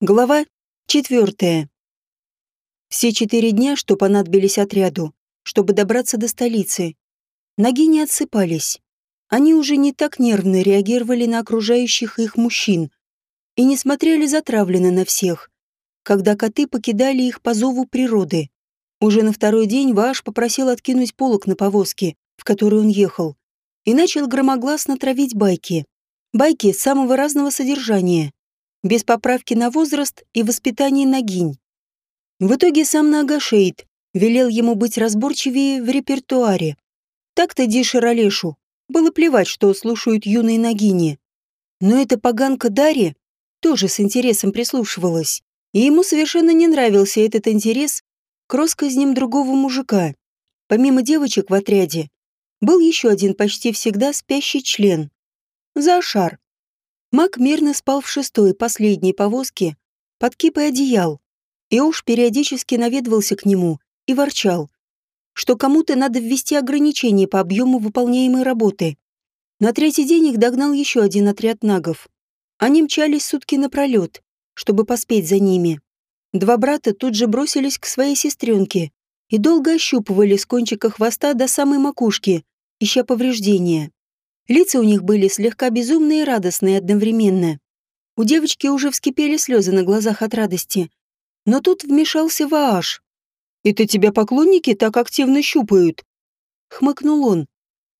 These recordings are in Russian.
Глава четвертая. Все четыре дня, что понадобились отряду, чтобы добраться до столицы, ноги не отсыпались. Они уже не так нервно реагировали на окружающих их мужчин и не смотрели затравленно на всех, когда коты покидали их по зову природы. Уже на второй день Ваш попросил откинуть полок на повозке, в которой он ехал, и начал громогласно травить байки. Байки самого разного содержания без поправки на возраст и воспитание Нагинь. В итоге сам Нагашейд велел ему быть разборчивее в репертуаре. Так-то Дише Ролешу было плевать, что слушают юные Нагини. Но эта поганка Дарья тоже с интересом прислушивалась, и ему совершенно не нравился этот интерес к россказням другого мужика. Помимо девочек в отряде, был еще один почти всегда спящий член. Заошар. Мак мирно спал в шестой, последней повозке, под кипой одеял, и уж периодически наведывался к нему и ворчал, что кому-то надо ввести ограничения по объему выполняемой работы. На третий день их догнал еще один отряд нагов. Они мчались сутки напролет, чтобы поспеть за ними. Два брата тут же бросились к своей сестренке и долго ощупывали с кончика хвоста до самой макушки, ища повреждения. Лица у них были слегка безумные и радостные одновременно. У девочки уже вскипели слезы на глазах от радости. Но тут вмешался Вааш. «Это тебя поклонники так активно щупают?» Хмыкнул он.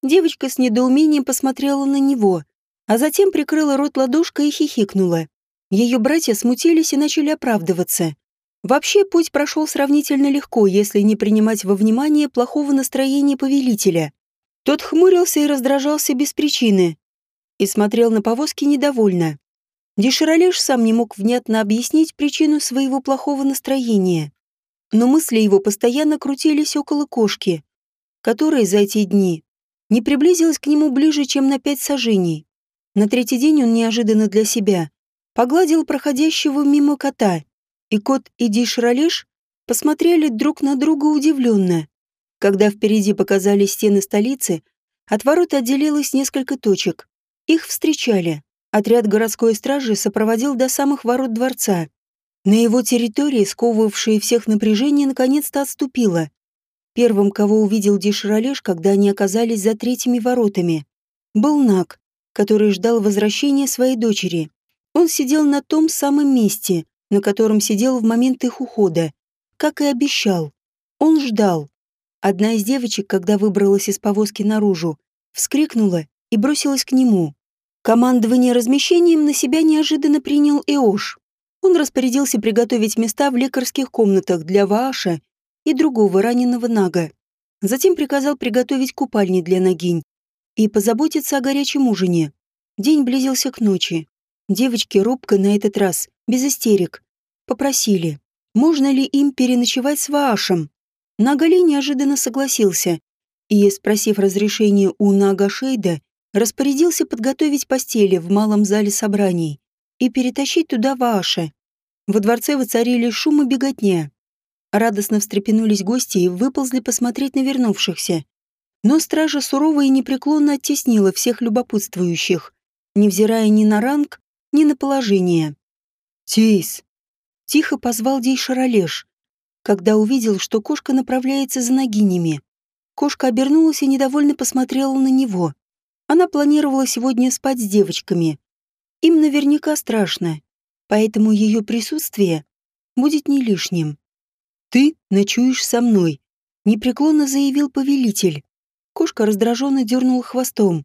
Девочка с недоумением посмотрела на него, а затем прикрыла рот ладошкой и хихикнула. Ее братья смутились и начали оправдываться. Вообще, путь прошел сравнительно легко, если не принимать во внимание плохого настроения повелителя. Тот хмурился и раздражался без причины и смотрел на повозки недовольно. Деширалеш сам не мог внятно объяснить причину своего плохого настроения. Но мысли его постоянно крутились около кошки, которая за эти дни не приблизилась к нему ближе, чем на пять сажений. На третий день он неожиданно для себя погладил проходящего мимо кота, и кот и Дишралеш посмотрели друг на друга удивленно. Когда впереди показались стены столицы, от ворот отделилось несколько точек. Их встречали. Отряд городской стражи сопроводил до самых ворот дворца. На его территории, сковывавшее всех напряжение, наконец-то отступило. Первым, кого увидел Дишралеш, когда они оказались за третьими воротами, был Нак, который ждал возвращения своей дочери. Он сидел на том самом месте, на котором сидел в момент их ухода, как и обещал. Он ждал. Одна из девочек, когда выбралась из повозки наружу, вскрикнула и бросилась к нему. Командование размещением на себя неожиданно принял Эош. Он распорядился приготовить места в лекарских комнатах для Вааша и другого раненого Нага. Затем приказал приготовить купальни для Нагинь и позаботиться о горячем ужине. День близился к ночи. Девочки робко на этот раз, без истерик, попросили, можно ли им переночевать с Ваашем. Нагали неожиданно согласился и, спросив разрешения у Нагашейда, распорядился подготовить постели в малом зале собраний и перетащить туда Вааша. Во дворце воцарили шум и беготня. Радостно встрепенулись гости и выползли посмотреть на вернувшихся. Но стража сурово и непреклонно оттеснила всех любопытствующих, невзирая ни на ранг, ни на положение. «Тейс!» — тихо позвал Дей Шаролеш, когда увидел, что кошка направляется за ногинями. Кошка обернулась и недовольно посмотрела на него. Она планировала сегодня спать с девочками. Им наверняка страшно, поэтому ее присутствие будет не лишним. «Ты ночуешь со мной», — непреклонно заявил повелитель. Кошка раздраженно дернула хвостом.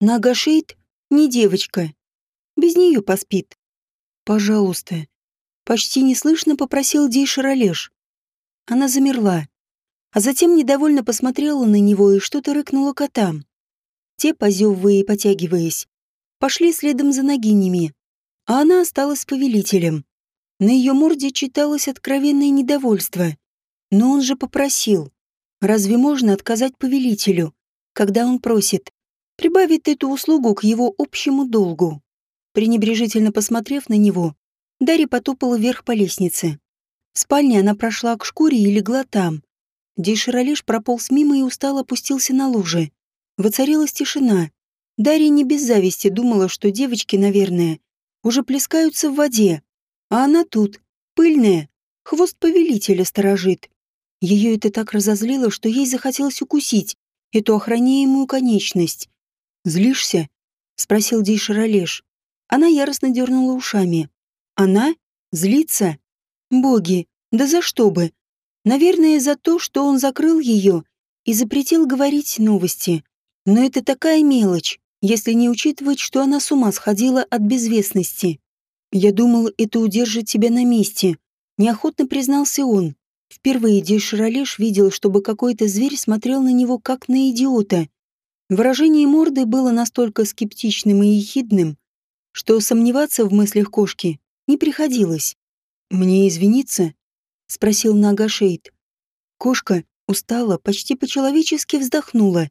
Нагашейт не девочка. Без нее поспит. «Пожалуйста». Почти неслышно попросил Дей Шаролеш. Она замерла, а затем недовольно посмотрела на него и что-то рыкнула котам. Те, позевывая и потягиваясь, пошли следом за ногинями, а она осталась повелителем. На ее морде читалось откровенное недовольство. Но он же попросил. Разве можно отказать повелителю, когда он просит? Прибавить эту услугу к его общему долгу. Пренебрежительно посмотрев на него, Дарья потопала вверх по лестнице. В спальне она прошла к шкуре и легла там. Дейширалеш прополз мимо и устало опустился на луже. Воцарилась тишина. Дарья не без зависти думала, что девочки, наверное, уже плескаются в воде. А она тут, пыльная, хвост повелителя сторожит. Ее это так разозлило, что ей захотелось укусить эту охраняемую конечность. «Злишься?» — спросил Дейшер Олеж. Она яростно дернула ушами. «Она? Злится? Боги, да за что бы? Наверное, за то, что он закрыл ее и запретил говорить новости. Но это такая мелочь, если не учитывать, что она с ума сходила от безвестности. Я думал, это удержит тебя на месте. Неохотно признался он. Впервые Дейшаролеш видел, чтобы какой-то зверь смотрел на него как на идиота. Выражение морды было настолько скептичным и ехидным, что сомневаться в мыслях кошки не приходилось. «Мне извиниться?» — спросил Нагашейд. Кошка устала, почти по-человечески вздохнула.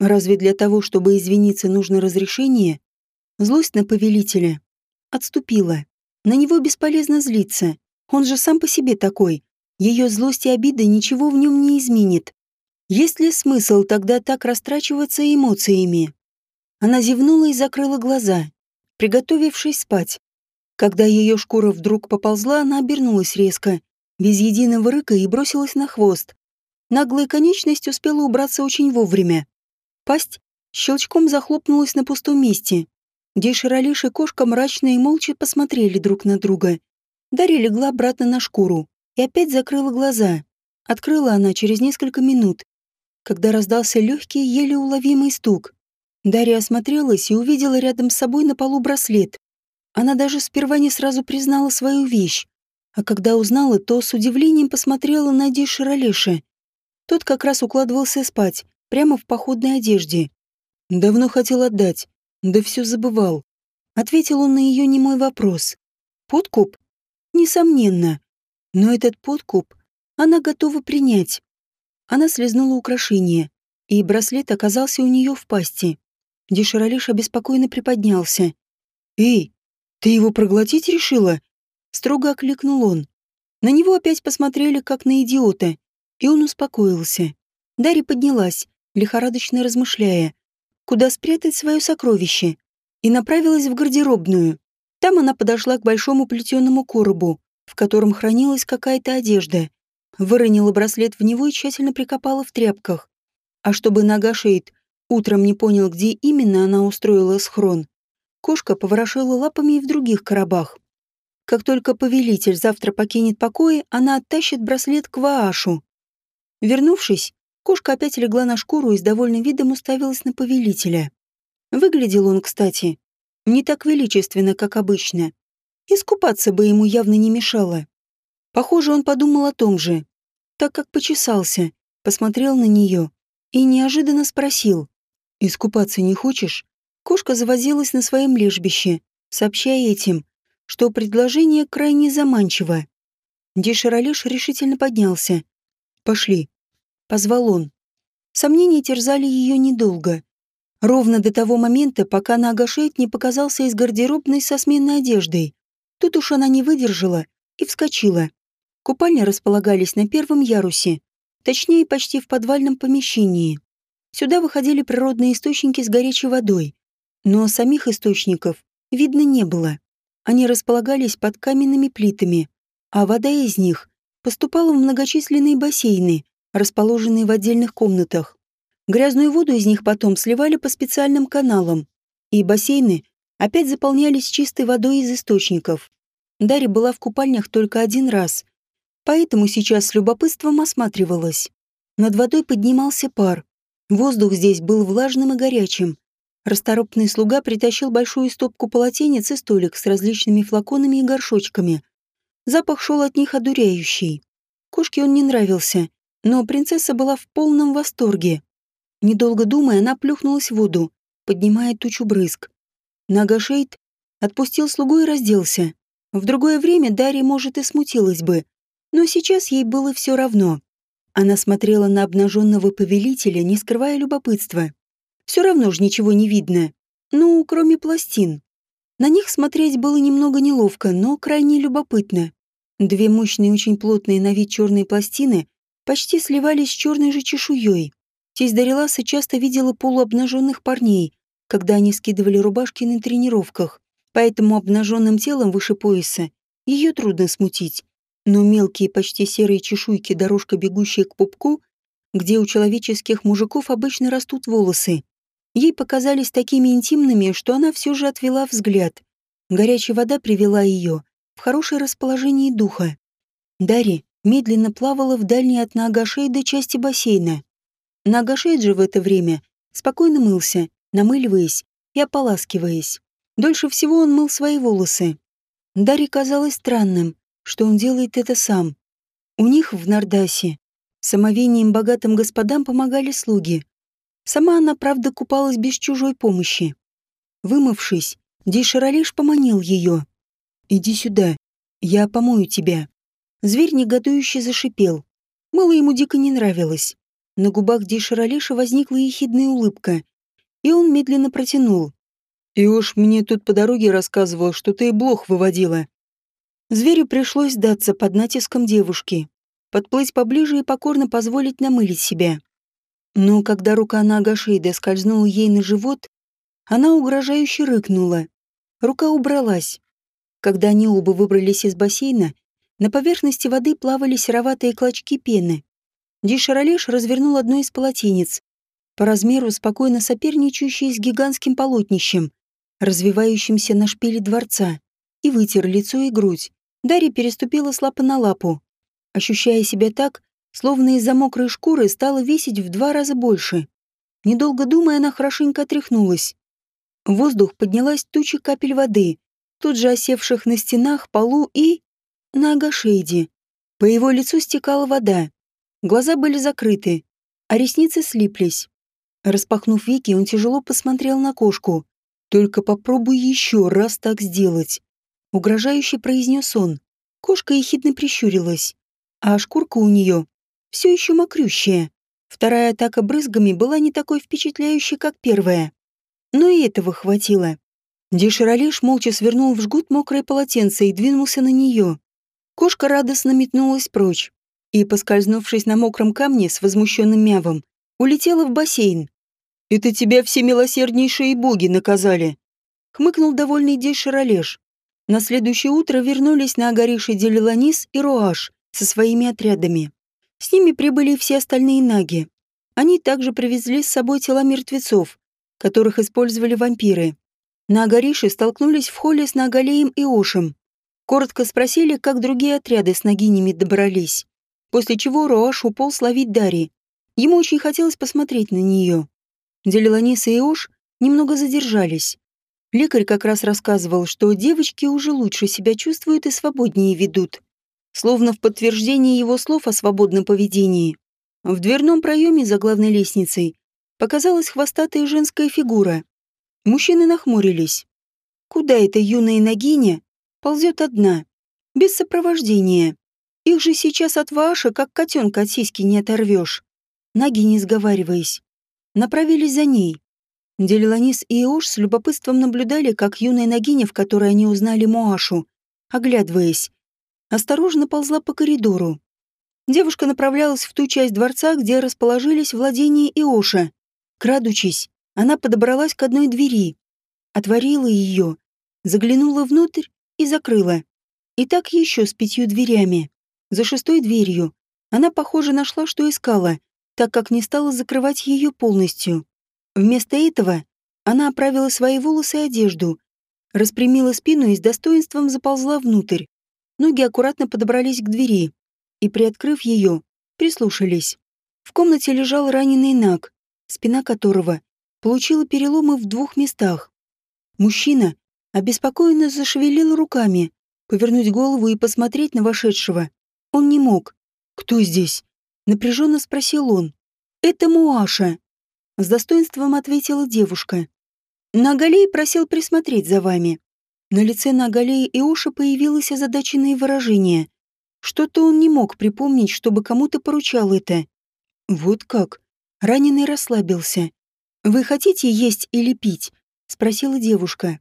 Разве для того, чтобы извиниться, нужно разрешение? Злость на повелителя отступила. На него бесполезно злиться. Он же сам по себе такой. Ее злость и обида ничего в нем не изменит. Есть ли смысл тогда так растрачиваться эмоциями? Она зевнула и закрыла глаза, приготовившись спать. Когда ее шкура вдруг поползла, она обернулась резко, без единого рыка и бросилась на хвост. Наглая конечность успела убраться очень вовремя. Пасть щелчком захлопнулась на пустом месте. Дейширалиш и кошка мрачно и молча посмотрели друг на друга. Дарья легла обратно на шкуру и опять закрыла глаза. Открыла она через несколько минут, когда раздался легкий, еле уловимый стук. Дарья осмотрелась и увидела рядом с собой на полу браслет. Она даже сперва не сразу признала свою вещь, а когда узнала, то с удивлением посмотрела на Ди Шаролеша. Тот как раз укладывался спать, прямо в походной одежде. Давно хотел отдать, да все забывал. Ответил он на ее немой вопрос. Подкуп? Несомненно. Но этот подкуп она готова принять. Она слезнула украшение, и браслет оказался у нее в пасти. Деширалиш обеспокоенно приподнялся. «Эй, ты его проглотить решила?» Строго окликнул он. На него опять посмотрели, как на идиота, и он успокоился. Дарья поднялась, лихорадочно размышляя, куда спрятать свое сокровище, и направилась в гардеробную. Там она подошла к большому плетеному коробу, в котором хранилась какая-то одежда. Выронила браслет в него и тщательно прикопала в тряпках. А чтобы нога Шейд утром не понял, где именно она устроила схрон, кошка поворошила лапами и в других коробах. Как только повелитель завтра покинет покои, она оттащит браслет к Ваашу. Вернувшись, кошка опять легла на шкуру и с довольным видом уставилась на повелителя. Выглядел он, кстати, не так величественно, как обычно. Искупаться бы ему явно не мешало. Похоже, он подумал о том же, так как почесался, посмотрел на нее и неожиданно спросил. «Искупаться не хочешь?» Кошка завозилась на своем лежбище, сообщая этим, что предложение крайне заманчиво. Деширалеш решительно поднялся. «Пошли», — позвал он. Сомнения терзали ее недолго. Ровно до того момента, пока Нагашейт не показался из гардеробной со сменной одеждой. Тут уж она не выдержала и вскочила. Купальни располагались на первом ярусе, точнее, почти в подвальном помещении. Сюда выходили природные источники с горячей водой, но самих источников видно не было. Они располагались под каменными плитами, а вода из них поступала в многочисленные бассейны, расположенные в отдельных комнатах. Грязную воду из них потом сливали по специальным каналам, и бассейны опять заполнялись чистой водой из источников. Дарья была в купальнях только один раз, поэтому сейчас с любопытством осматривалась. Над водой поднимался пар. Воздух здесь был влажным и горячим, Расторопный слуга притащил большую стопку полотенец и столик с различными флаконами и горшочками. Запах шел от них одуряющий. Кошке он не нравился, но принцесса была в полном восторге. Недолго думая, она плюхнулась в воду, поднимая тучу брызг. Нагашейд отпустил слугу и разделся. В другое время Дарья, может, и смутилась бы, но сейчас ей было все равно. Она смотрела на обнаженного повелителя, не скрывая любопытства. Все равно же ничего не видно. Ну, кроме пластин. На них смотреть было немного неловко, но крайне любопытно. Две мощные, очень плотные на вид черные пластины почти сливались с черной же чешуей. Тесть Дариласа часто видела полуобнаженных парней, когда они скидывали рубашки на тренировках, поэтому обнаженным телом выше пояса ее трудно смутить. Но мелкие, почти серые чешуйки, дорожка, бегущая к пупку, где у человеческих мужиков обычно растут волосы, ей показались такими интимными, что она все же отвела взгляд. Горячая вода привела ее в хорошее расположение духа. Дарья медленно плавала в дальней от Наагашейда части бассейна. Наагашейд же в это время спокойно мылся, намыливаясь и ополаскиваясь. Дольше всего он мыл свои волосы. Дарье казалось странным, что он делает это сам. У них в Нардасе самовением богатым господам помогали слуги. Сама она, правда, купалась без чужой помощи. Вымывшись, Дейшаралиш поманил ее. «Иди сюда, я помою тебя». Зверь негодующе зашипел. Мало ему дико не нравилось. На губах Дейшаралиша возникла ехидная улыбка, и он медленно протянул. «И уж мне тут по дороге рассказывал, что ты и блох выводила». Зверю пришлось сдаться под натиском девушки, подплыть поближе и покорно позволить намылить себя. Но когда рука на Агашейда скользнула ей на живот, она угрожающе рыкнула. Рука убралась. Когда они оба выбрались из бассейна, на поверхности воды плавали сероватые клочки пены. Дишаролеш развернул одно из полотенец, по размеру спокойно соперничающее с гигантским полотнищем, развивающимся на шпиле дворца, и вытер лицо и грудь. Дарья переступила с лапы на лапу, ощущая себя так, словно из-за мокрой шкуры стала весить в два раза больше. Недолго думая, она хорошенько отряхнулась. В воздух поднялась туча капель воды, тут же осевших на стенах, полу и... на Агашейде. По его лицу стекала вода. Глаза были закрыты, а ресницы слиплись. Распахнув веки, он тяжело посмотрел на кошку. «Только попробуй еще раз так сделать», — угрожающе произнес он. Кошка ехидно прищурилась, а шкурка у нее все еще мокрющая. Вторая атака брызгами была не такой впечатляющей, как первая. Но и этого хватило. Деширалеш молча свернул в жгут мокрое полотенце и двинулся на нее. Кошка радостно метнулась прочь и, поскользнувшись на мокром камне с возмущенным мявом, улетела в бассейн. «Это тебя все милосерднейшие боги наказали», — хмыкнул довольный Деширалеш. На следующее утро вернулись на Агарише Делиланис и Руаш со своими отрядами. С ними прибыли все остальные наги. Они также привезли с собой тела мертвецов, которых использовали вампиры. На Агарише столкнулись в холле с Нагалеем и Ошем. Коротко спросили, как другие отряды с нагинями добрались. После чего Роаш уполз ловить Дари. Ему очень хотелось посмотреть на нее. Делиланиса и Ош немного задержались. Лекарь как раз рассказывал, что девочки уже лучше себя чувствуют и свободнее ведут. Словно в подтверждение его слов о свободном поведении. В дверном проеме за главной лестницей показалась хвостатая женская фигура. Мужчины нахмурились. Куда эта юная ногиня ползет одна, без сопровождения? Их же сейчас от Ваша, как котенка от сиськи не оторвешь. Наги, не сговариваясь, направились за ней. Делиланис и Иош с любопытством наблюдали, как юная ногиня, в которой они узнали Моашу, оглядываясь, осторожно ползла по коридору. Девушка направлялась в ту часть дворца, где расположились владения Иоша. Крадучись, она подобралась к одной двери, отворила ее, заглянула внутрь и закрыла. И так еще с пятью дверями. За шестой дверью она, похоже, нашла, что искала, так как не стала закрывать ее полностью. Вместо этого она оправила свои волосы и одежду, распрямила спину и с достоинством заползла внутрь. Ноги аккуратно подобрались к двери и, приоткрыв ее, прислушались. В комнате лежал раненый Наг, спина которого получила переломы в двух местах. Мужчина обеспокоенно зашевелил руками, повернуть голову и посмотреть на вошедшего. Он не мог. «Кто здесь?» — напряженно спросил он. «Это Муаша», — с достоинством ответила девушка. «Нагалей просил присмотреть за вами». На лице Нагалея и Оша появилось озадаченное выражение. Что-то он не мог припомнить, чтобы кому-то поручал это. «Вот как?» Раненый расслабился. «Вы хотите есть или пить?» — спросила девушка.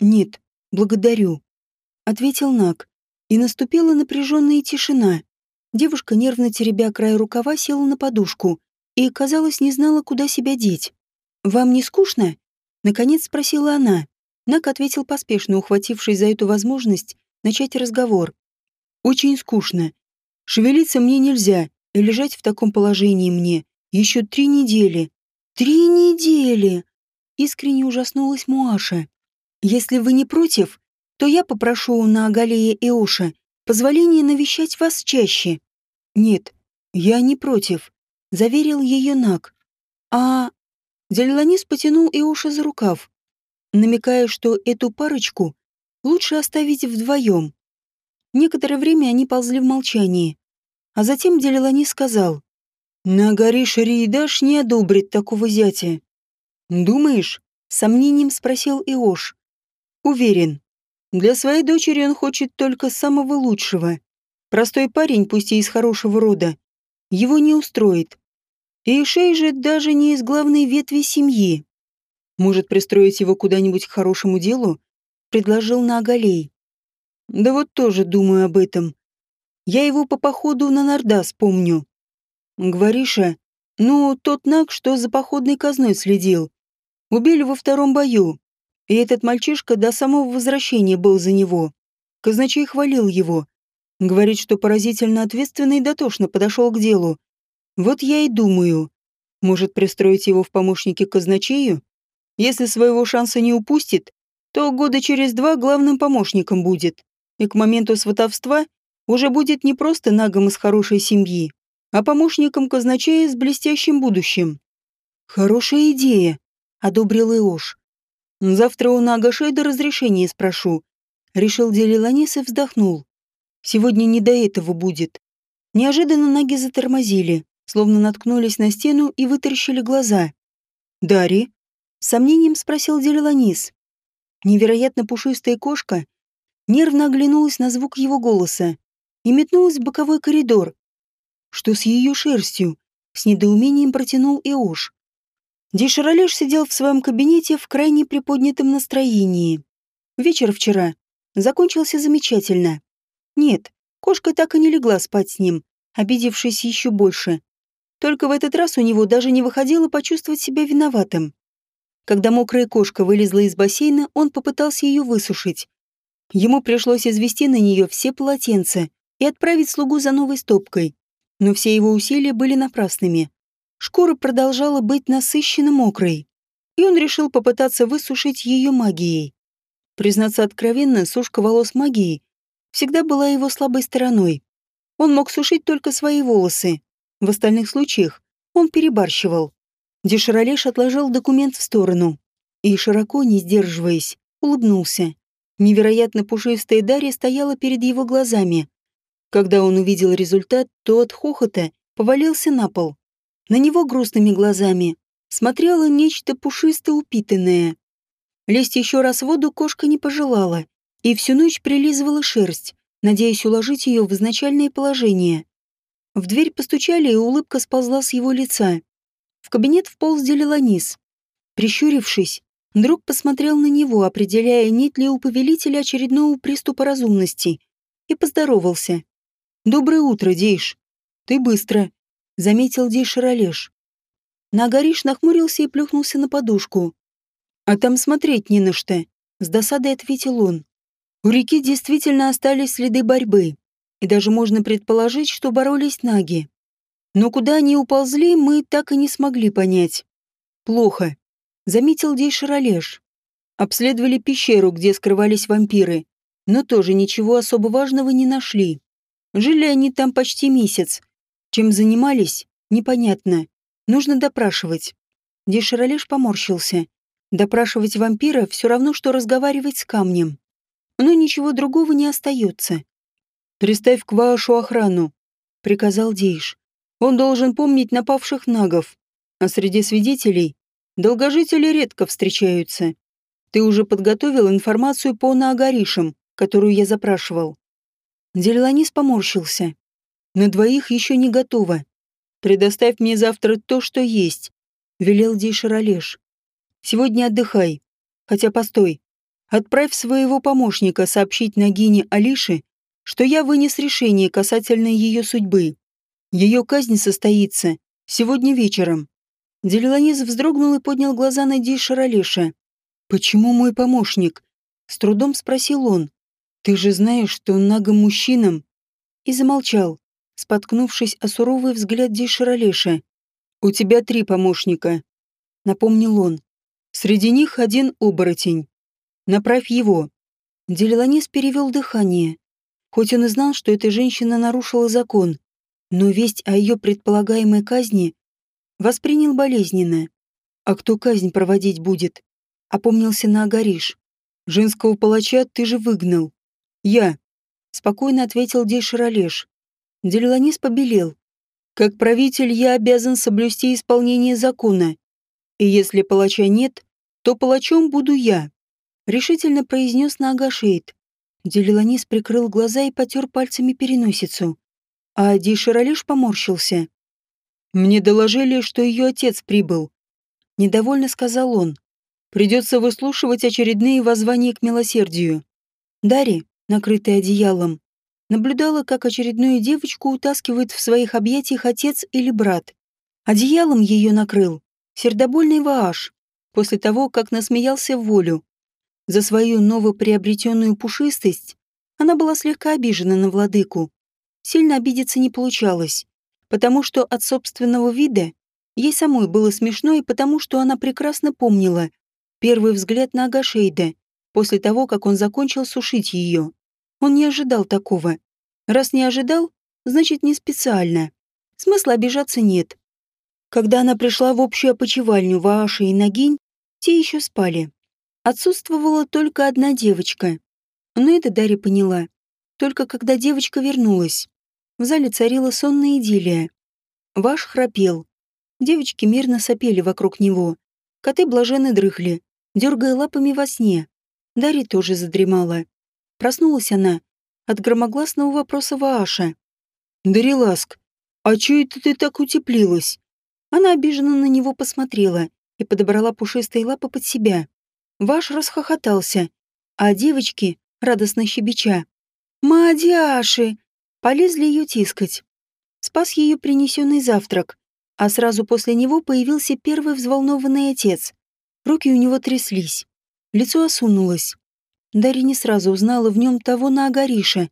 «Нет, благодарю», — ответил Нак. И наступила напряженная тишина. Девушка, нервно теребя край рукава, села на подушку и, казалось, не знала, куда себя деть. «Вам не скучно?» — наконец спросила она. Нак ответил поспешно, ухватившись за эту возможность, начать разговор. Очень скучно. Шевелиться мне нельзя, и лежать в таком положении мне еще три недели. Три недели! Искренне ужаснулась Муаша. Если вы не против, то я попрошу у Наагалея Эоша позволения навещать вас чаще. Нет, я не против, заверил ее Наг. А... Дельланис потянул Эоша за рукав, намекая, что эту парочку лучше оставить вдвоем. Некоторое время они ползли в молчании, а затем Делилани сказал, «На горе Шариидаш не одобрит такого зятя». «Думаешь?» — сомнением спросил Иош. «Уверен. Для своей дочери он хочет только самого лучшего. Простой парень, пусть и из хорошего рода, его не устроит. И Ишей же даже не из главной ветви семьи. Может пристроить его куда-нибудь к хорошему делу?» — предложил Нагалей. Да вот тоже думаю об этом. Я его по походу на Нордас помню. Говориша, ну, тот наг, что за походной казной следил. Убили во втором бою. И этот мальчишка до самого возвращения был за него. Казначей хвалил его. Говорит, что поразительно ответственно и дотошно подошел к делу. Вот я и думаю. Может, пристроить его в помощники казначею? Если своего шанса не упустит, то года через два главным помощником будет и к моменту сватовства уже будет не просто нагом из хорошей семьи, а помощником казначея с блестящим будущим. «Хорошая идея», — одобрил Иош. «Завтра у Нага Шейда разрешение спрошу», — решил Делиланис и вздохнул. «Сегодня не до этого будет». Неожиданно ноги затормозили, словно наткнулись на стену и вытаращили глаза. «Дари?» — сомнением спросил Делиланис. Невероятно пушистая кошка нервно оглянулась на звук его голоса и метнулась в боковой коридор. Что с ее шерстью? С недоумением протянул Иош. Деширалеш сидел в своем кабинете в крайне приподнятом настроении. Вечер вчера закончился замечательно. Нет, кошка так и не легла спать с ним, обидевшись еще больше. Только в этот раз у него даже не выходило почувствовать себя виноватым. Когда мокрая кошка вылезла из бассейна, он попытался ее высушить, Ему пришлось извести на нее все полотенца и отправить слугу за новой стопкой. Но все его усилия были напрасными. Шкура продолжала быть насыщенно мокрой, и он решил попытаться высушить ее магией. Признаться откровенно, сушка волос магией всегда была его слабой стороной. Он мог сушить только свои волосы. В остальных случаях он перебарщивал. Деширалеш отложил документ в сторону и, широко не сдерживаясь, улыбнулся. Невероятно пушистая Дарья стояла перед его глазами. Когда он увидел результат, то от хохота повалился на пол. На него грустными глазами смотрело нечто пушисто упитанное. Лезть еще раз в воду кошка не пожелала и всю ночь прилизывала шерсть, надеясь уложить ее в изначальное положение. В дверь постучали, и улыбка сползла с его лица. В кабинет вполз Делиланис. Прищурившись, Друг посмотрел на него, определяя, нет ли у повелителя очередного приступа разумности, и поздоровался. «Доброе утро, Дейш. Ты быстро», — заметил Дейш Ролеш. Нагариш нахмурился и плюхнулся на подушку. «А там смотреть не на что», — с досадой ответил он. У реки действительно остались следы борьбы, и даже можно предположить, что боролись наги. Но куда они уползли, мы так и не смогли понять. Плохо заметил Дейшаролеш. Обследовали пещеру, где скрывались вампиры, но тоже ничего особо важного не нашли. Жили они там почти месяц. Чем занимались, непонятно. Нужно допрашивать. Дейшаролеш поморщился. Допрашивать вампира все равно, что разговаривать с камнем. Но ничего другого не остается. «Приставь к вашу охрану», — приказал Дейш. «Он должен помнить напавших нагов, а среди свидетелей Долгожители редко встречаются. Ты уже подготовил информацию по Наагаришам, которую я запрашивал. Дельланис поморщился. На двоих еще не готово. Предоставь мне завтра то, что есть, велел Дейшаролеш. Сегодня отдыхай. Хотя постой. Отправь своего помощника сообщить Нагине Алише, что я вынес решение касательно ее судьбы. Ее казнь состоится сегодня вечером. Делиланис вздрогнул и поднял глаза на Ди Шаралеша. «Почему мой помощник?» — с трудом спросил он. Ты же знаешь, что нагом мужчинам...» И замолчал, споткнувшись о суровый взгляд Дейширалеша. «У тебя три помощника», — напомнил он. «Среди них один оборотень. Направь его». Делиланис перевел дыхание. Хоть он и знал, что эта женщина нарушила закон, но весть о ее предполагаемой казни воспринял болезненно. «А кто казнь проводить будет?» — опомнился на Агариш. «Женского палача ты же выгнал». «Я», — спокойно ответил Дейширалеш. Делиланис побелел. «Как правитель я обязан соблюсти исполнение закона. И если палача нет, то палачом буду я», — решительно произнес Нагашейд. Делиланис прикрыл глаза и потер пальцами переносицу. А Дейширалеш поморщился. «Мне доложили, что ее отец прибыл», — недовольно сказал он. «Придется выслушивать очередные воззвания к милосердию». Дарья, накрытая одеялом, наблюдала, как очередную девочку утаскивает в своих объятиях отец или брат. Одеялом ее накрыл сердобольный Вааш после того, как насмеялся в волю. За свою новоприобретенную пушистость она была слегка обижена на владыку. Сильно обидеться не получалось потому что от собственного вида ей самой было смешно и потому что она прекрасно помнила первый взгляд на Агашейда после того, как он закончил сушить ее. Он не ожидал такого. Раз не ожидал, значит не специально. Смысла обижаться нет. Когда она пришла в общую опочивальню Вааши и Нагинь, те еще спали. Отсутствовала только одна девочка. Но это Дарья поняла. Только когда девочка вернулась. В зале царила сонная идиллия. Ваш храпел. Девочки мирно сопели вокруг него. Коты блаженно дрыхли, дергая лапами во сне. Дарья тоже задремала. Проснулась она от громогласного вопроса Вааша. «Дариласк, а чё это ты так утеплилась?» Она обиженно на него посмотрела и подобрала пушистые лапы под себя. Ваш расхохотался, а девочки, радостно щебеча, «Мадяши!» Полезли ее тискать. Спас ее принесенный завтрак, а сразу после него появился первый взволнованный отец. Руки у него тряслись, лицо осунулось. Дарья не сразу узнала в нем того Наагариша,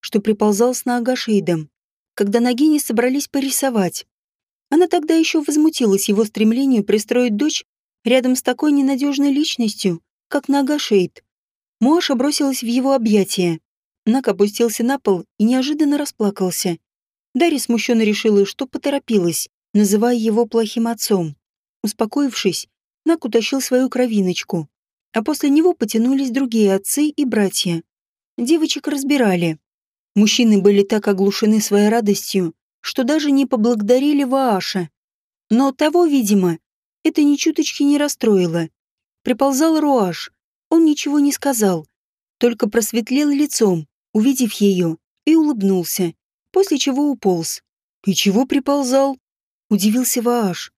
что приползал с Наагашейдом, когда ноги не собрались порисовать. Она тогда еще возмутилась его стремлению пристроить дочь рядом с такой ненадежной личностью, как Нагашейд. Моаша бросилась в его объятия. Нак опустился на пол и неожиданно расплакался. Дарья смущенно решила, что поторопилась, называя его плохим отцом. Успокоившись, Нак утащил свою кровиночку. А после него потянулись другие отцы и братья. Девочек разбирали. Мужчины были так оглушены своей радостью, что даже не поблагодарили Вааша. Но того, видимо, это ни чуточки не расстроило. Приползал Руаш. Он ничего не сказал, только просветлел лицом, увидев ее, и улыбнулся, после чего уполз. «И чего приползал?» — удивился Вааш.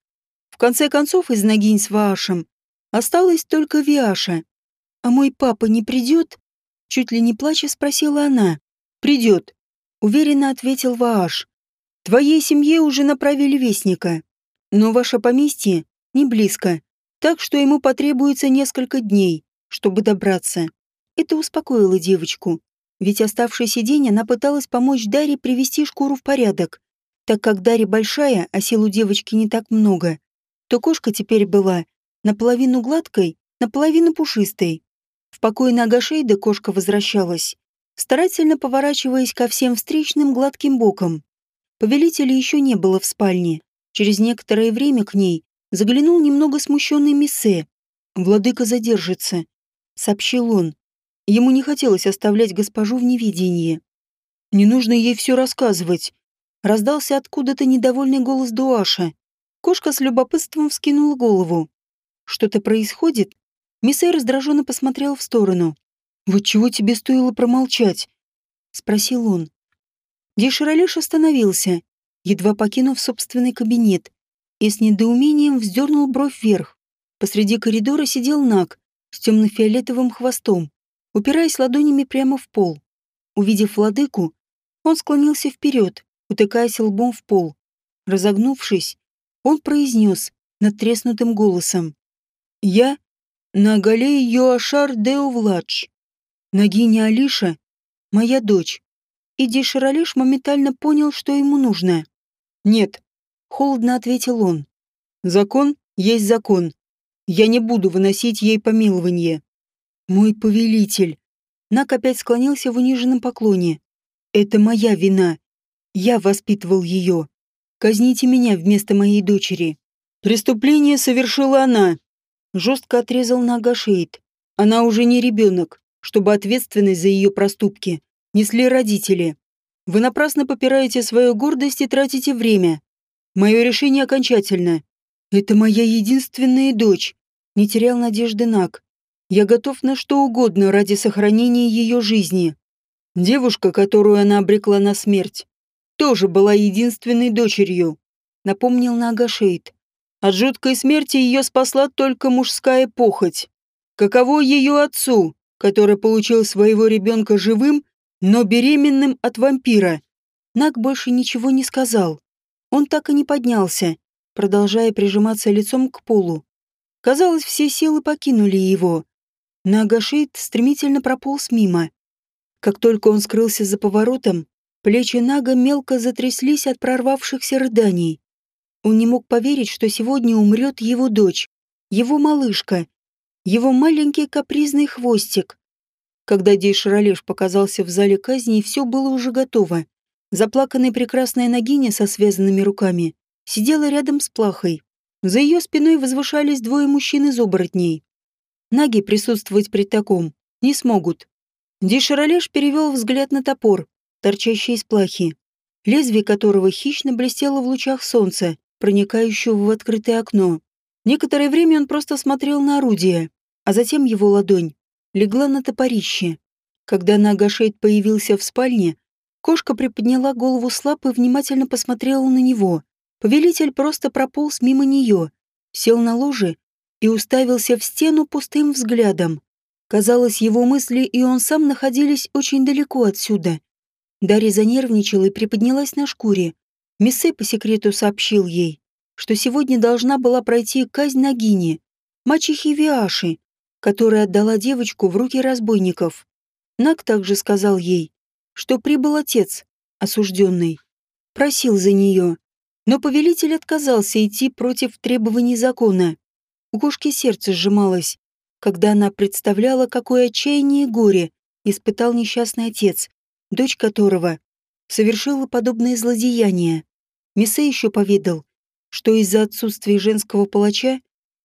В конце концов, из Нагинь с Ваашем осталась только Виаша. «А мой папа не придет?» Чуть ли не плача спросила она. «Придет», — уверенно ответил Вааш. «Твоей семье уже направили вестника, но ваше поместье не близко, так что ему потребуется несколько дней, чтобы добраться». Это успокоило девочку, ведь оставшийся день она пыталась помочь Даре привести шкуру в порядок. Так как Дарья большая, а сил у девочки не так много, то кошка теперь была наполовину гладкой, наполовину пушистой. В покое на Агашейда кошка возвращалась, старательно поворачиваясь ко всем встречным гладким боком. Повелителя еще не было в спальне. Через некоторое время к ней заглянул немного смущенный Миссе. «Владыка задержится», — сообщил он. Ему не хотелось оставлять госпожу в невидении. «Не нужно ей все рассказывать», — раздался откуда-то недовольный голос Дуаша. Кошка с любопытством вскинула голову. «Что-то происходит?» Миссей раздраженно посмотрел в сторону. «Вот чего тебе стоило промолчать?» — спросил он. Деширалеш остановился, едва покинув собственный кабинет, и с недоумением вздернул бровь вверх. Посреди коридора сидел Наг с темно-фиолетовым хвостом упираясь ладонями прямо в пол. Увидев владыку, он склонился вперед, утыкаясь лбом в пол. Разогнувшись, он произнес надтреснутым голосом. «Я Нагалей Йоашар Део Владж. Нагиня Алиша моя дочь. И Диширалеш моментально понял, что ему нужно. «Нет», — холодно ответил он. «Закон есть закон. Я не буду выносить ей помилование». «Мой повелитель». Нак опять склонился в униженном поклоне. «Это моя вина. Я воспитывал ее. Казните меня вместо моей дочери». «Преступление совершила она», — жестко отрезал Нагашейд. «Она уже не ребенок, чтобы ответственность за ее проступки несли родители. Вы напрасно попираете свою гордость и тратите время. Мое решение окончательно. Это моя единственная дочь. Не терял надежды Нак. Я готов на что угодно ради сохранения ее жизни. Девушка, которую она обрекла на смерть, тоже была единственной дочерью, напомнил Нагашейд. От жуткой смерти ее спасла только мужская похоть. Каково ее отцу, который получил своего ребенка живым но беременным от вампира. Наг больше ничего не сказал. Он так и не поднялся, продолжая прижиматься лицом к полу. Казалось, все силы покинули его. Нагашейд стремительно прополз мимо. Как только он скрылся за поворотом, плечи Нага мелко затряслись от прорвавшихся рыданий. Он не мог поверить, что сегодня умрет его дочь, его малышка, его маленький капризный хвостик. Когда Дейшаролеш показался в зале казни, все было уже готово. Заплаканная прекрасная Нагиня со связанными руками сидела рядом с плахой. За ее спиной возвышались двое мужчин из оборотней. Наги присутствовать при таком не смогут. Дейшаролеш перевел взгляд на топор, торчащий из плахи, лезвие которого хищно блестело в лучах солнца, проникающего в открытое окно. Некоторое время он просто смотрел на орудие, а затем его ладонь легла на топорище. Когда Нагашейд появился в спальне, кошка приподняла голову с лапы и внимательно посмотрела на него. Повелитель просто прополз мимо нее, сел на ложе и уставился в стену пустым взглядом. Казалось, его мысли и он сам находились очень далеко отсюда. Дарья занервничала и приподнялась на шкуре. Мессе по секрету сообщил ей, что сегодня должна была пройти казнь Нагини, мачехи Виаши, которая отдала девочку в руки разбойников. Нак также сказал ей, что прибыл отец, осужденный, просил за нее, но повелитель отказался идти против требований закона. У кошки сердце сжималось, когда она представляла, какое отчаяние и горе испытал несчастный отец, дочь которого совершила подобное злодеяние. Мессе еще поведал, что из-за отсутствия женского палача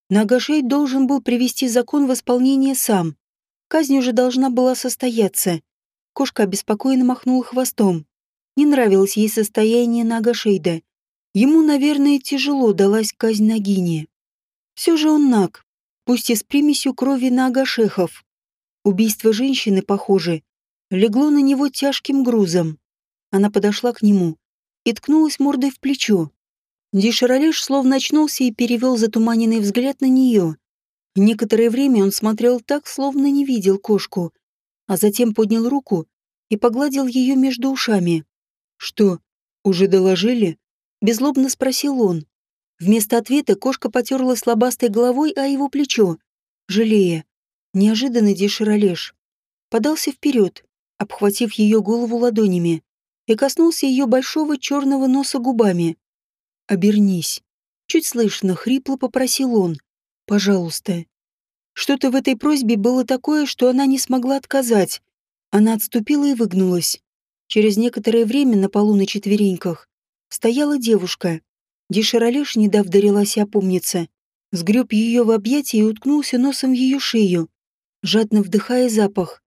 Нагашей должен был привести закон в исполнение сам. Казнь уже должна была состояться. Кошка обеспокоенно махнула хвостом. Не нравилось ей состояние Нагашейда. Ему, наверное, тяжело далась казнь Нагини. Все же он наг, пусть и с примесью крови Нагашехов. Убийство женщины, похоже, легло на него тяжким грузом. Она подошла к нему и ткнулась мордой в плечо. Дишаралеш словно очнулся и перевел затуманенный взгляд на нее. Некоторое время он смотрел так, словно не видел кошку, а затем поднял руку и погладил ее между ушами. «Что, уже доложили?» — безлобно спросил он. Вместо ответа кошка потерла слабастой головой о его плечо, жалея. Неожиданно Дишаралеш подался вперед, обхватив ее голову ладонями, и коснулся ее большого черного носа губами. «Обернись». Чуть слышно, хрипло попросил он. «Пожалуйста». Что-то в этой просьбе было такое, что она не смогла отказать. Она отступила и выгнулась. Через некоторое время на полу на четвереньках стояла девушка. Деширалеш, не дав Дариласе опомниться, сгреб ее в объятия и уткнулся носом в ее шею, жадно вдыхая запах.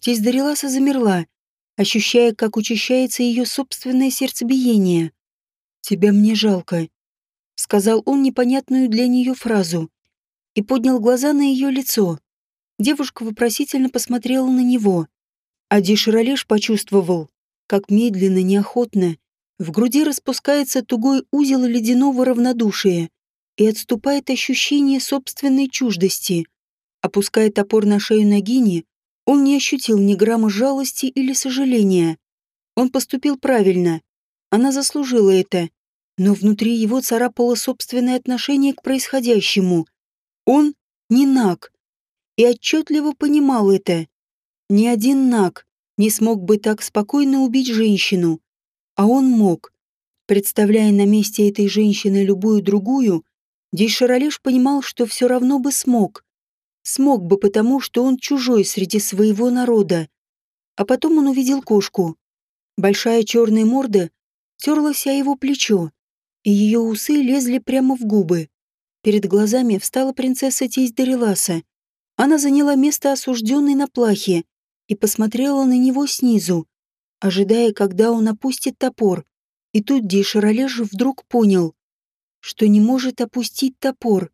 Тесть Дариласа замерла, ощущая, как учащается ее собственное сердцебиение. «Тебя мне жалко», — сказал он непонятную для нее фразу и поднял глаза на ее лицо. Девушка вопросительно посмотрела на него, а Диширалеш почувствовал, как медленно, неохотно в груди распускается тугой узел ледяного равнодушия и отступает ощущение собственной чуждости. Опуская топор на шею Нагини, он не ощутил ни грамма жалости или сожаления. Он поступил правильно. Она заслужила это но внутри его царапало собственное отношение к происходящему. Он не наг, и отчетливо понимал это. Ни один наг не смог бы так спокойно убить женщину. А он мог. Представляя на месте этой женщины любую другую, Дейшаролеш понимал, что все равно бы смог. Смог бы потому, что он чужой среди своего народа. А потом он увидел кошку. Большая черная морда терлась о его плечо, и ее усы лезли прямо в губы. Перед глазами встала принцесса Тесть Дариласа. Она заняла место осужденной на плахе и посмотрела на него снизу, ожидая, когда он опустит топор. И тут Дейшаролеж вдруг понял, что не может опустить топор.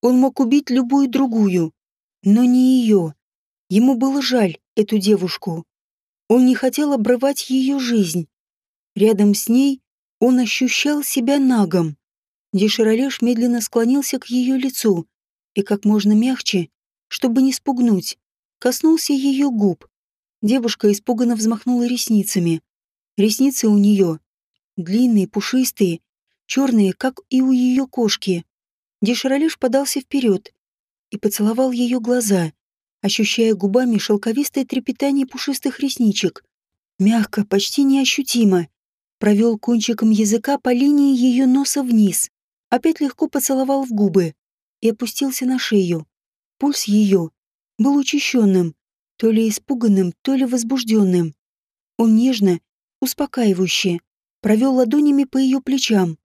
Он мог убить любую другую, но не ее. Ему было жаль эту девушку. Он не хотел обрывать ее жизнь. Рядом с ней он ощущал себя нагом. Деширалеш медленно склонился к ее лицу и как можно мягче, чтобы не спугнуть, коснулся ее губ. Девушка испуганно взмахнула ресницами. Ресницы у нее длинные, пушистые, черные, как и у ее кошки. Деширалеш подался вперед и поцеловал ее глаза, ощущая губами шелковистое трепетание пушистых ресничек. Мягко, почти неощутимо, провел кончиком языка по линии ее носа вниз, опять легко поцеловал в губы и опустился на шею. Пульс ее был учащенным, то ли испуганным, то ли возбужденным. Он нежно, успокаивающе, провел ладонями по ее плечам,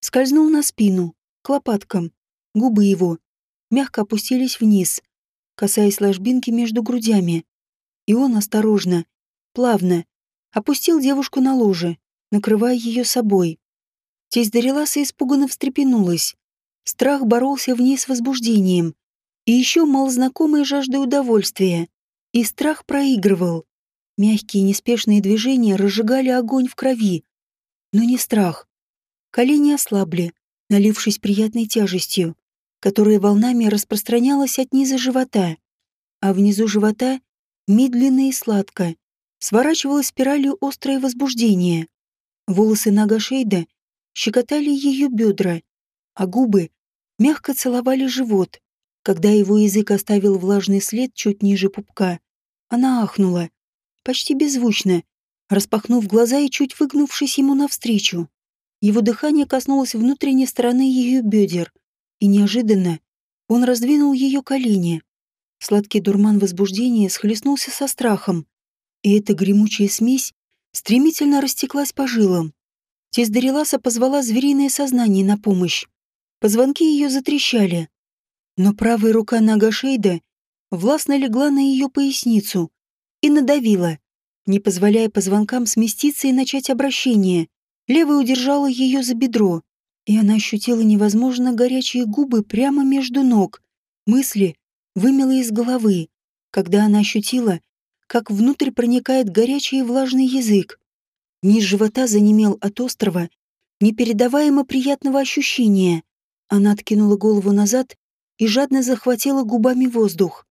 скользнул на спину, к лопаткам. Губы его мягко опустились вниз, касаясь ложбинки между грудями. И он осторожно, плавно, опустил девушку на ложе, накрывая ее собой. Тесть Дариласа испуганно встрепенулась. Страх боролся в ней с возбуждением. И еще малознакомой жаждой удовольствия. И страх проигрывал. Мягкие неспешные движения разжигали огонь в крови. Но не страх. Колени ослабли, налившись приятной тяжестью, которая волнами распространялась от низа живота. А внизу живота, медленно и сладко, сворачивалось спиралью острое возбуждение. Волосы Нага Шейда щекотали ее бедра, а губы мягко целовали живот. Когда его язык оставил влажный след чуть ниже пупка, она ахнула, почти беззвучно, распахнув глаза и чуть выгнувшись ему навстречу. Его дыхание коснулось внутренней стороны ее бедер, и неожиданно он раздвинул ее колени. Сладкий дурман возбуждения схлестнулся со страхом, и эта гремучая смесь стремительно растеклась по жилам. Тесть Дариласа позвала звериное сознание на помощь. Позвонки ее затрещали. Но правая рука Нагашейда властно легла на ее поясницу и надавила, не позволяя позвонкам сместиться и начать обращение. Левая удержала ее за бедро, и она ощутила невозможно горячие губы прямо между ног. Мысли вымела из головы, когда она ощутила, как внутрь проникает горячий и влажный язык. Низ живота занемел от острова, непередаваемо приятного ощущения. Она откинула голову назад и жадно захватила губами воздух.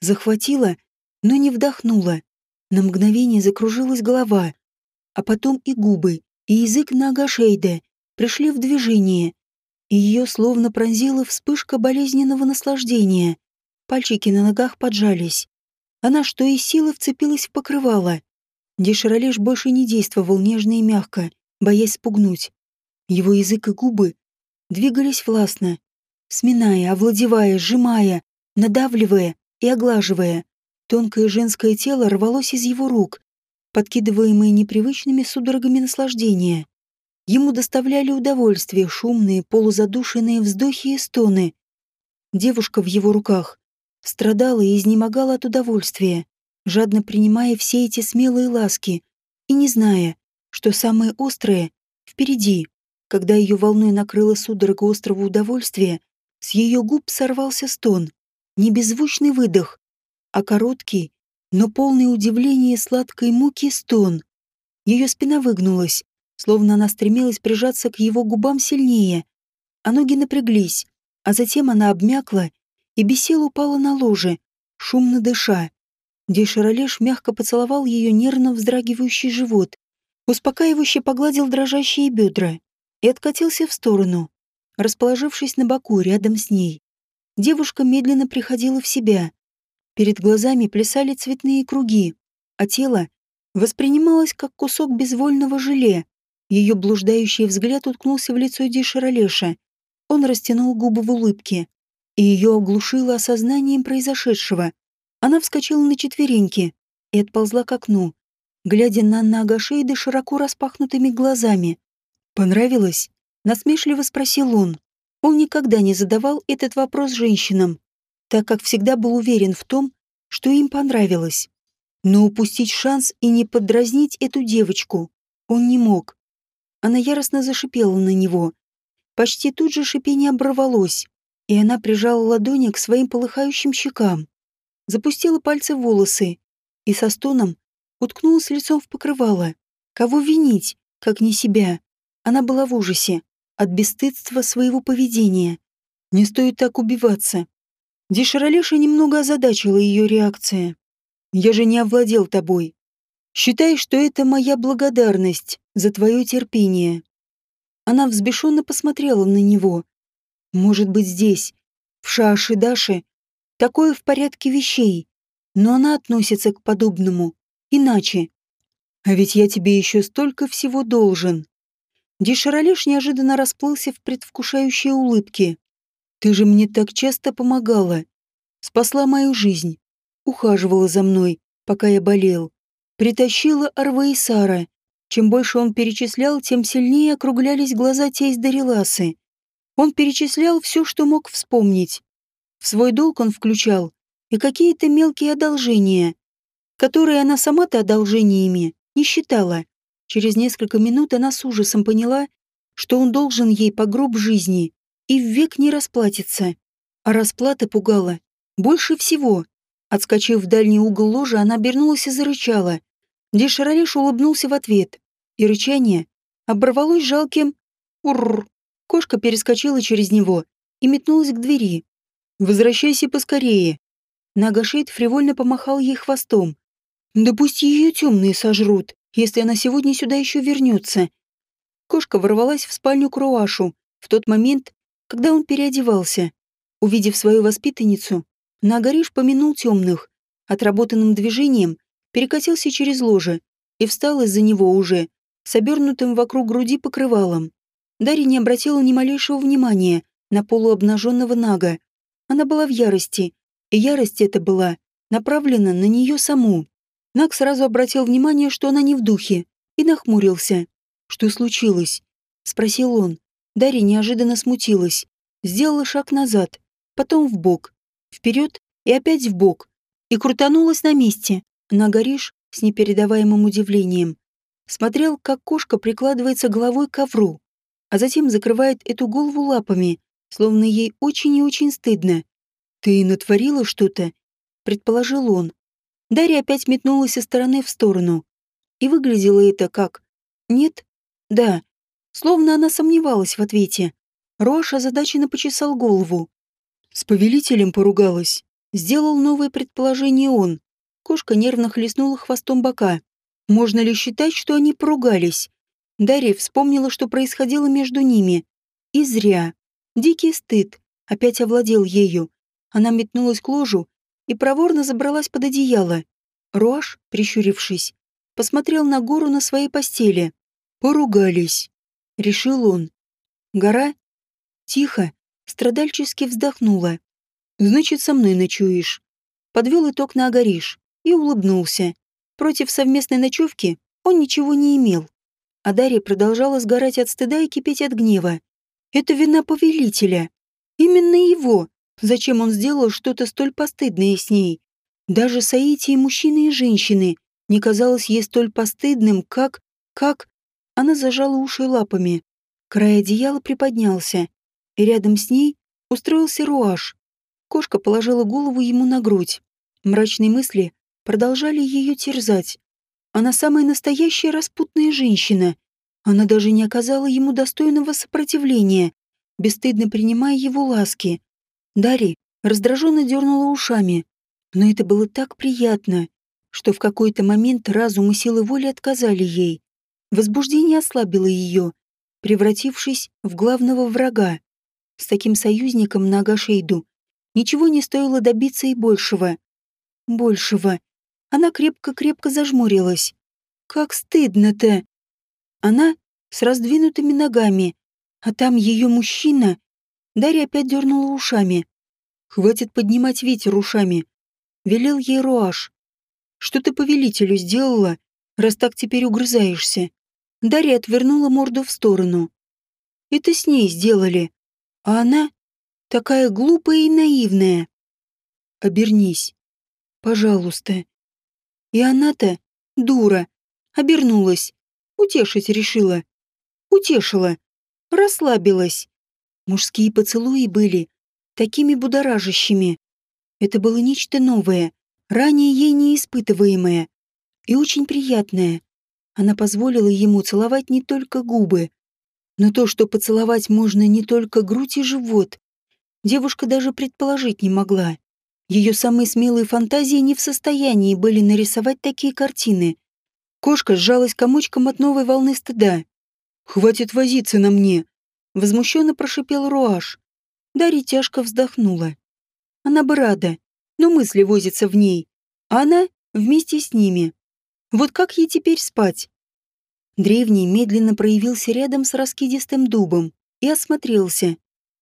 Захватила, но не вдохнула. На мгновение закружилась голова, а потом и губы, и язык Нага Шейда пришли в движение, и ее словно пронзила вспышка болезненного наслаждения. Пальчики на ногах поджались. Она что из силы вцепилась в покрывало. Деширалеш больше не действовал нежно и мягко, боясь спугнуть. Его язык и губы двигались властно, сминая, овладевая, сжимая, надавливая и оглаживая. Тонкое женское тело рвалось из его рук, подкидываемое непривычными судорогами наслаждения. Ему доставляли удовольствие шумные, полузадушенные вздохи и стоны. Девушка в его руках страдала и изнемогала от удовольствия, жадно принимая все эти смелые ласки и не зная, что самое острое впереди. Когда ее волной накрыло судорога острого удовольствия, с ее губ сорвался стон, не беззвучный выдох, а короткий, но полный удивления и сладкой муки стон. Ее спина выгнулась, словно она стремилась прижаться к его губам сильнее, а ноги напряглись, а затем она обмякла и без сил упала на ложе, шумно дыша. Дейшаролеш мягко поцеловал ее нервно вздрагивающий живот, успокаивающе погладил дрожащие бедра и откатился в сторону, расположившись на боку рядом с ней. Девушка медленно приходила в себя. Перед глазами плясали цветные круги, а тело воспринималась как кусок безвольного желе. Ее блуждающий взгляд уткнулся в лицо Дишаролеша. Он растянул губы в улыбке, и ее оглушило осознанием произошедшего. Она вскочила на четвереньки и отползла к окну, глядя на Нагашейда широко распахнутыми глазами. «Понравилось?» — насмешливо спросил он. Он никогда не задавал этот вопрос женщинам, так как всегда был уверен в том, что им понравилось. Но упустить шанс и не подразнить эту девочку он не мог. Она яростно зашипела на него. Почти тут же шипение оборвалось, и она прижала ладони к своим полыхающим щекам, запустила пальцы в волосы и со стоном уткнулась лицом в покрывало. Кого винить, как не себя? Она была в ужасе от бесстыдства своего поведения. Не стоит так убиваться. Деширалеша немного озадачила ее реакция. «Я же не овладел тобой. Считай, что это моя благодарность за твое терпение». Она взбешенно посмотрела на него. «Может быть, здесь, в Шаши-Даше, такое в порядке вещей, но она относится к подобному иначе. А ведь я тебе еще столько всего должен». Дишаралеш неожиданно расплылся в предвкушающей улыбке. «Ты же мне так часто помогала. Спасла мою жизнь. Ухаживала за мной, пока я болел. Притащила Арвейсара. Чем больше он перечислял, тем сильнее округлялись глаза тесть Дариласы. Он перечислял все, что мог вспомнить. В свой долг он включал и какие-то мелкие одолжения, которые она сама-то одолжениями не считала. Через несколько минут она с ужасом поняла, что он должен ей по гроб жизни и век не расплатится. А расплата пугала больше всего. Отскочив в дальний угол ложа, она обернулась и зарычала. Дешаралеш улыбнулся в ответ, и рычание оборвалось жалким «Уррр». Кошка перескочила через него и метнулась к двери. «Возвращайся поскорее». Нагашейд фривольно помахал ей хвостом. «Да пусть ее темные сожрут если она сегодня сюда еще вернется. Кошка ворвалась в спальню Круашу в тот момент, когда он переодевался. Увидев свою воспитанницу, Нагариш помянул темных, отработанным движением перекатился через ложе и встал из-за него уже, с обернутым вокруг груди покрывалом. Дарья не обратила ни малейшего внимания на полуобнаженного Нага. Она была в ярости, и ярость эта была направлена на нее саму. Нак сразу обратил внимание, что она не в духе, и нахмурился. «Что случилось?» — спросил он. Дарья неожиданно смутилась. Сделала шаг назад, потом в бок, вперед и опять в бок, и крутанулась на месте. Нагориш с непередаваемым удивлением смотрел, как кошка прикладывается головой к ковру, а затем закрывает эту голову лапами, словно ей очень и очень стыдно. «Ты натворила что-то?» — предположил он. Дарья опять метнулась из стороны в сторону. И выглядело это как «нет», «да», словно она сомневалась в ответе. Рош озадаченно почесал голову. С повелителем поругалась. Сделал новое предположение он. Кошка нервно хлестнула хвостом бока. Можно ли считать, что они поругались? Дарья вспомнила, что происходило между ними. И зря. Дикий стыд опять овладел ею. Она метнулась к ложу и проворно забралась под одеяло. Руаш, прищурившись, посмотрел на гору на своей постели. «Поругались», — решил он. Гора тихо, страдальчески вздохнула. «Значит, со мной ночуешь». Подвел итог на Агариш и улыбнулся. Против совместной ночевки он ничего не имел. А Дарья продолжала сгорать от стыда и кипеть от гнева. Это вина повелителя. Именно его. Зачем он сделал что-то столь постыдное с ней? Даже соитие мужчины и женщины не казалось ей столь постыдным, как... как... Она зажала уши лапами. Край одеяла приподнялся, и рядом с ней устроился руаш. Кошка положила голову ему на грудь. Мрачные мысли продолжали ее терзать. Она самая настоящая распутная женщина. Она даже не оказала ему достойного сопротивления, бесстыдно принимая его ласки. Дарья раздраженно дернула ушами. Но это было так приятно, что в какой-то момент разум и силы воли отказали ей. Возбуждение ослабило ее, превратившись в главного врага. С таким союзником на Агашейду ничего не стоило добиться и большего. Большего. Она крепко-крепко зажмурилась. Как стыдно-то. Она с раздвинутыми ногами, а там ее мужчина. Дарья опять дернула ушами. Хватит поднимать ветер ушами. Велел ей Руаш. Что ты повелителю сделала, раз так теперь угрызаешься? Дарья отвернула морду в сторону. Это с ней сделали. А она такая глупая и наивная. Обернись. Пожалуйста. И она-то, дура, обернулась. Утешить решила. Утешила. Расслабилась. Мужские поцелуи были такими будоражащими. Это было нечто новое, ранее ей не испытываемое и очень приятное. Она позволила ему целовать не только губы, но то, что поцеловать можно не только грудь и живот, девушка даже предположить не могла. Ее самые смелые фантазии не в состоянии были нарисовать такие картины. Кошка сжалась комочком от новой волны стыда. «Хватит возиться на мне!» Возмущенно прошипел Руаш. Дарья тяжко вздохнула. Она бы рада, но мысли возятся в ней, а она вместе с ними. Вот как ей теперь спать? Древний медленно проявился рядом с раскидистым дубом и осмотрелся.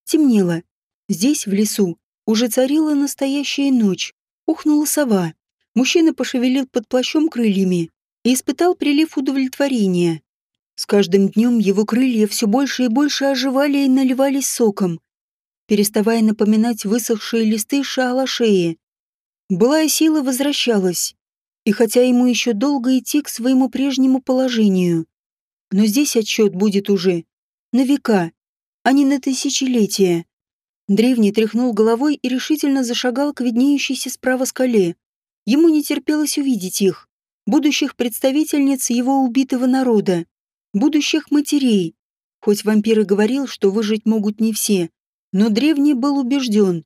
Темнело. Здесь, в лесу, уже царила настоящая ночь. Ухнула сова. Мужчина пошевелил под плащом крыльями и испытал прилив удовлетворения. С каждым днем его крылья все больше и больше оживали и наливались соком, переставая напоминать высохшие листы шала шеи. Былая сила возвращалась, и хотя ему еще долго идти к своему прежнему положению, но здесь отчет будет уже на века, а не на тысячелетия. Древний тряхнул головой и решительно зашагал к виднеющейся справа скале. Ему не терпелось увидеть их, будущих представительниц его убитого народа, будущих матерей. Хоть вампир и говорил, что выжить могут не все, но древний был убежден,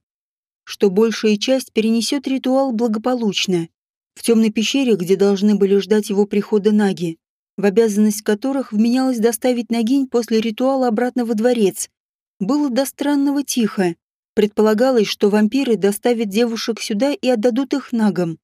что большая часть перенесет ритуал благополучно. В темной пещере, где должны были ждать его прихода наги, в обязанность которых вменялось доставить Нагинь после ритуала обратно во дворец, было до странного тихо. Предполагалось, что вампиры доставят девушек сюда и отдадут их нагам.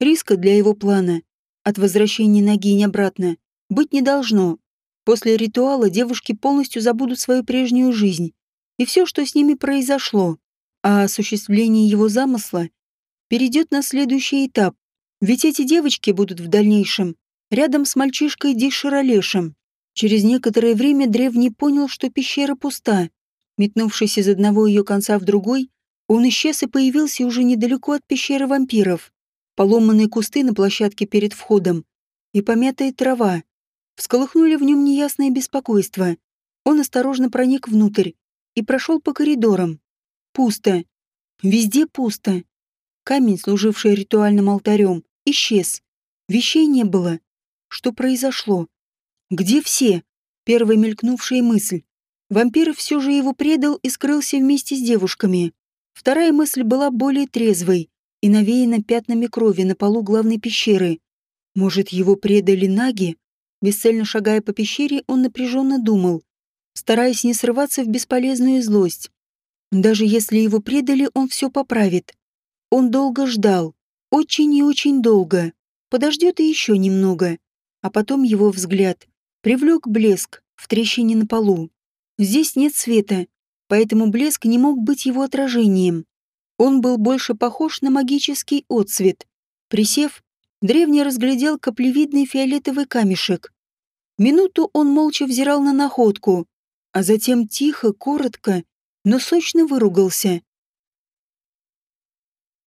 Риска для его плана от возвращения Нагинь обратно быть не должно. После ритуала девушки полностью забудут свою прежнюю жизнь и все, что с ними произошло, а осуществление его замысла перейдет на следующий этап, ведь эти девочки будут в дальнейшем рядом с мальчишкой Диширалешем. Через некоторое время древний понял, что пещера пуста. Метнувшись из одного ее конца в другой, он исчез и появился уже недалеко от пещеры вампиров. Поломанные кусты на площадке перед входом и помятая трава всколыхнули в нем неясное беспокойство. Он осторожно проник внутрь и прошел по коридорам. Пусто. Везде пусто. Камень, служивший ритуальным алтарем, исчез. Вещей не было. Что произошло? Где все? Первая мелькнувшая мысль. Вампир все же его предал и скрылся вместе с девушками. Вторая мысль была более трезвой и навеяна пятнами крови на полу главной пещеры. Может, его предали наги? Бесцельно шагая по пещере, он напряженно думал стараясь не срываться в бесполезную злость. Даже если его предали, он все поправит. Он долго ждал, очень и очень долго. Подождет и еще немного. А потом его взгляд привлек блеск в трещине на полу. Здесь нет света, поэтому блеск не мог быть его отражением. Он был больше похож на магический отцвет. Присев, древний разглядел каплевидный фиолетовый камешек. Минуту он молча взирал на находку, а затем тихо, коротко, но сочно выругался.